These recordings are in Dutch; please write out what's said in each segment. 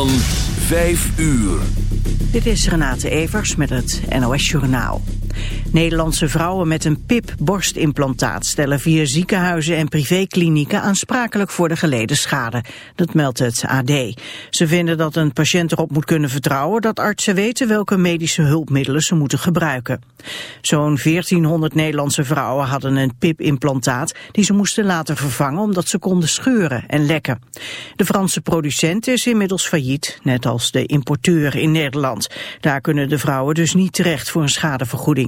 Van 5 uur. Dit is Renate Evers met het NOS Journaal. Nederlandse vrouwen met een PIP-borstimplantaat stellen via ziekenhuizen en privéklinieken aansprakelijk voor de geleden schade. Dat meldt het AD. Ze vinden dat een patiënt erop moet kunnen vertrouwen dat artsen weten welke medische hulpmiddelen ze moeten gebruiken. Zo'n 1400 Nederlandse vrouwen hadden een PIP-implantaat die ze moesten laten vervangen omdat ze konden scheuren en lekken. De Franse producent is inmiddels failliet, net als de importeur in Nederland. Daar kunnen de vrouwen dus niet terecht voor een schadevergoeding.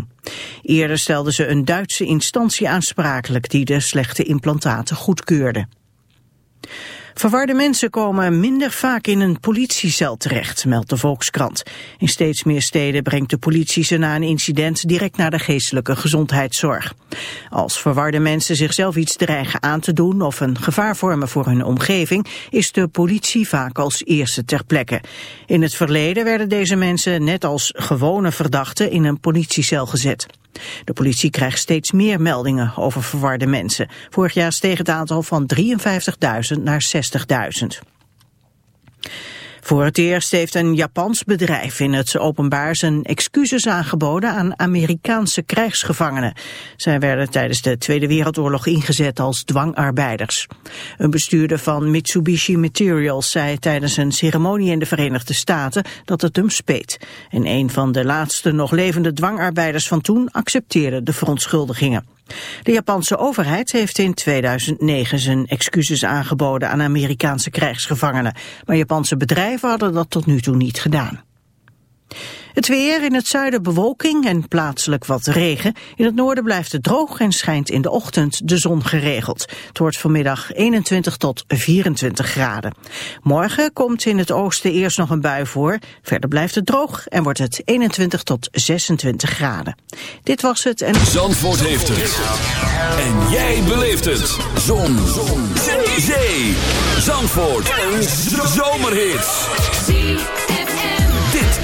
Eerder stelden ze een Duitse instantie aansprakelijk die de slechte implantaten goedkeurde. Verwarde mensen komen minder vaak in een politiecel terecht, meldt de Volkskrant. In steeds meer steden brengt de politie ze na een incident direct naar de geestelijke gezondheidszorg. Als verwarde mensen zichzelf iets dreigen aan te doen of een gevaar vormen voor hun omgeving, is de politie vaak als eerste ter plekke. In het verleden werden deze mensen net als gewone verdachten in een politiecel gezet. De politie krijgt steeds meer meldingen over verwarde mensen. Vorig jaar steeg het aantal van 53.000 naar 60.000. Voor het eerst heeft een Japans bedrijf in het openbaar zijn excuses aangeboden aan Amerikaanse krijgsgevangenen. Zij werden tijdens de Tweede Wereldoorlog ingezet als dwangarbeiders. Een bestuurder van Mitsubishi Materials zei tijdens een ceremonie in de Verenigde Staten dat het hem speet. En een van de laatste nog levende dwangarbeiders van toen accepteerde de verontschuldigingen. De Japanse overheid heeft in 2009 zijn excuses aangeboden aan Amerikaanse krijgsgevangenen. Maar Japanse bedrijven hadden dat tot nu toe niet gedaan. Het weer in het zuiden bewolking en plaatselijk wat regen. In het noorden blijft het droog en schijnt in de ochtend de zon geregeld. Het wordt vanmiddag 21 tot 24 graden. Morgen komt in het oosten eerst nog een bui voor. Verder blijft het droog en wordt het 21 tot 26 graden. Dit was het en... Zandvoort heeft het. En jij beleeft het. Zon. zon. Zee. Zandvoort. Een zomerhit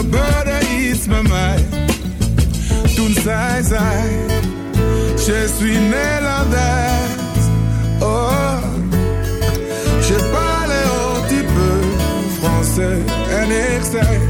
gebeurde iets met mij. Toen zei zij, je suis Nederlands. Oh, je parle un petit peu français. En ik.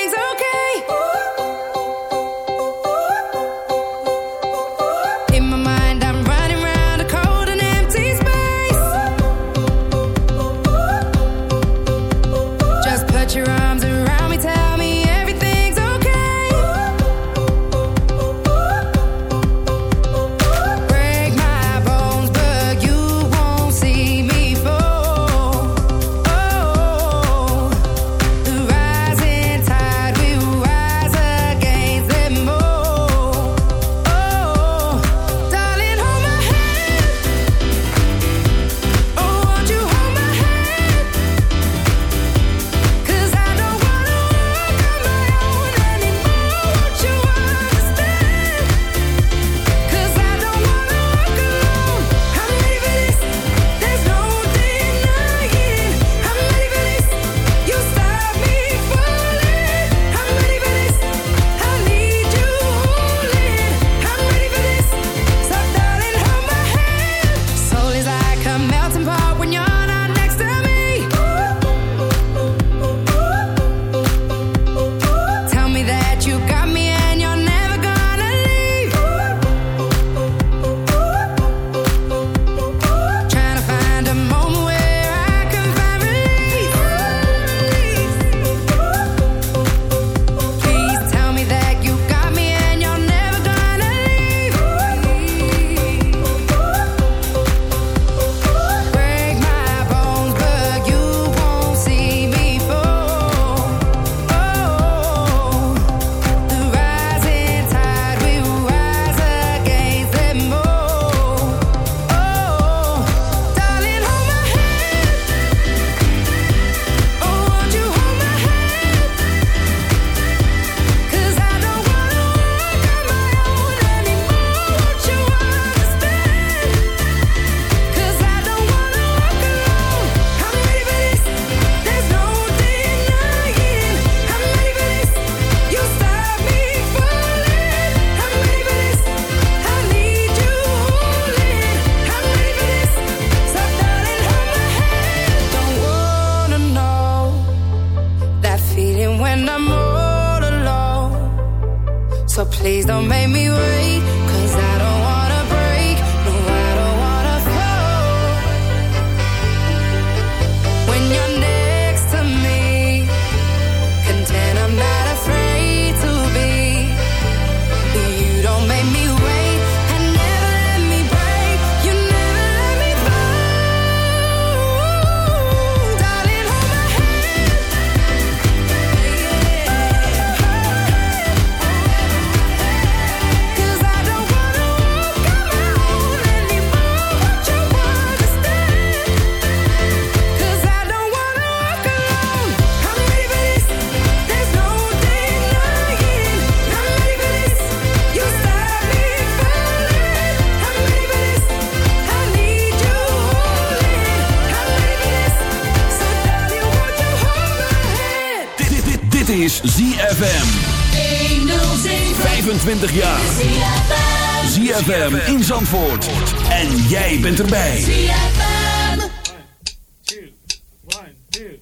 dude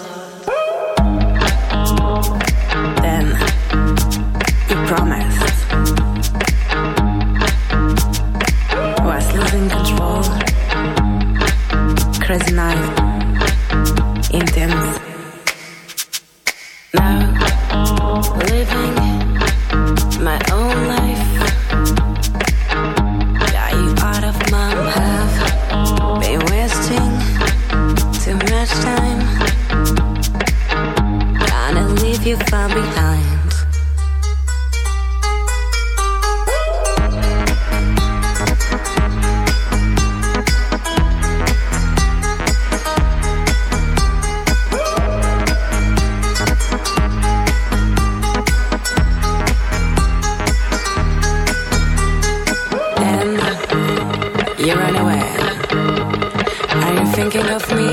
thinking of me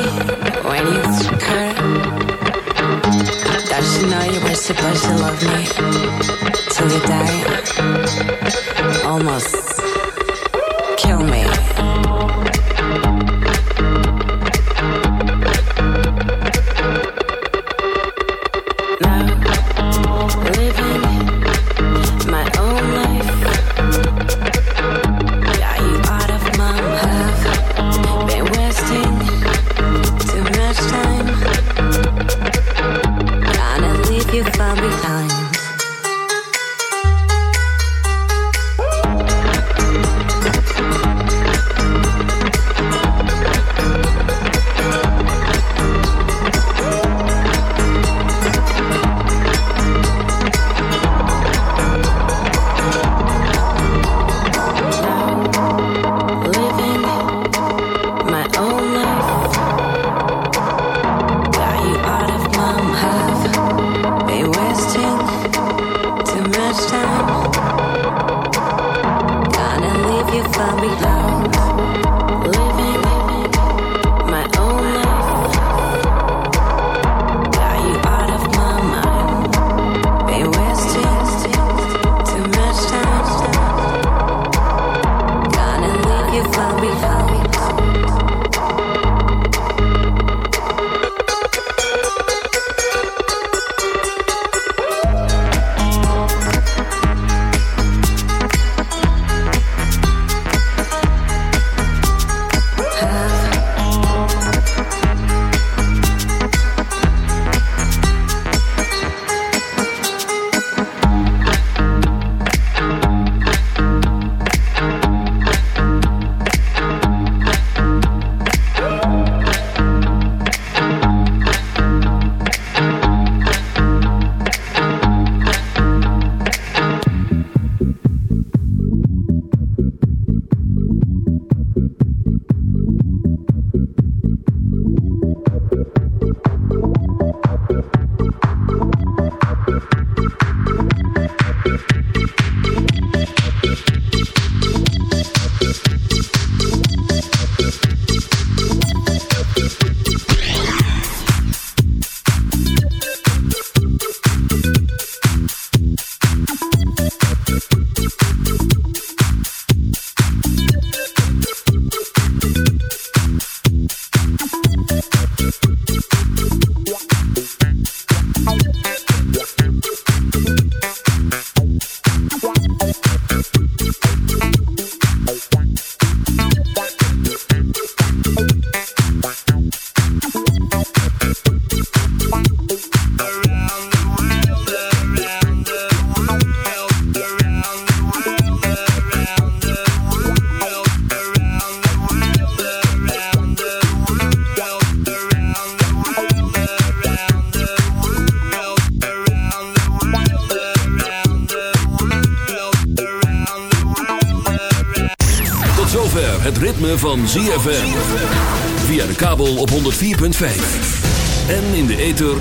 when you occur? Don't you know you were supposed to love me till you die? Almost kill me.